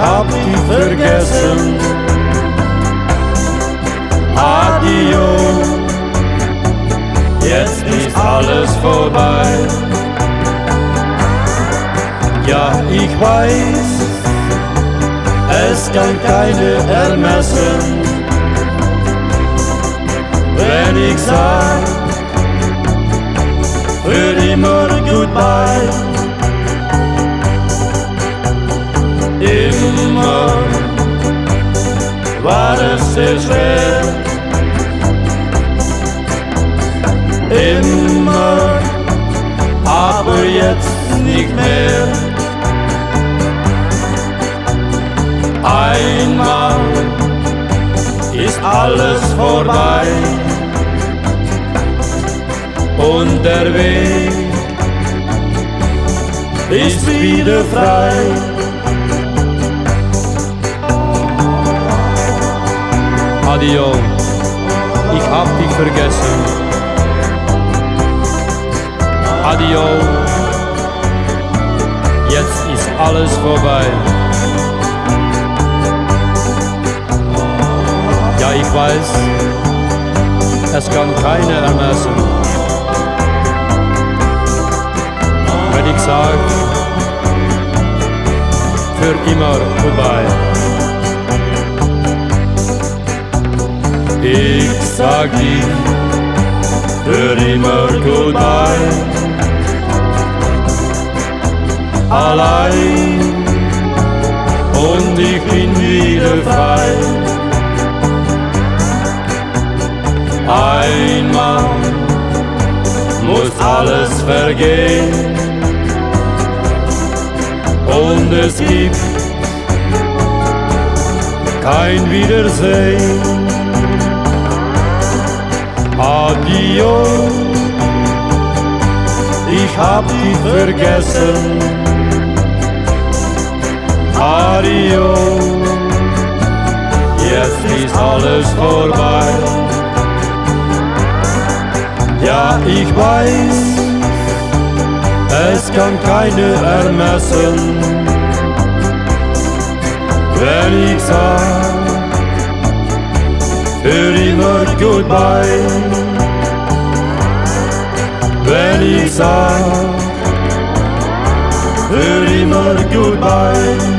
hab dich vergessen. Adio, jetzt ist alles vorbei. Ja, ich weiß, es kann keine ermessen, wenn ich sag, es sehr schwer, immer, aber jetzt nicht mehr. Einmal ist alles vorbei und der Weg ist wieder frei. Adio, ich hab dich vergessen. Adio, jetzt ist alles vorbei. Ja, ich weiß, es kann keiner ermessen. Wenn ich sag, für immer vorbei. Ich sag dir, für immer goodbye. Allein und ich bin wieder frei. Einmal muss alles vergehen und es gibt kein Wiedersehen. Adio, ich hab dich vergessen. Adio, jetzt ist alles vorbei. Ja, ich weiß, es kann keiner ermessen, sag, für immer goodbye.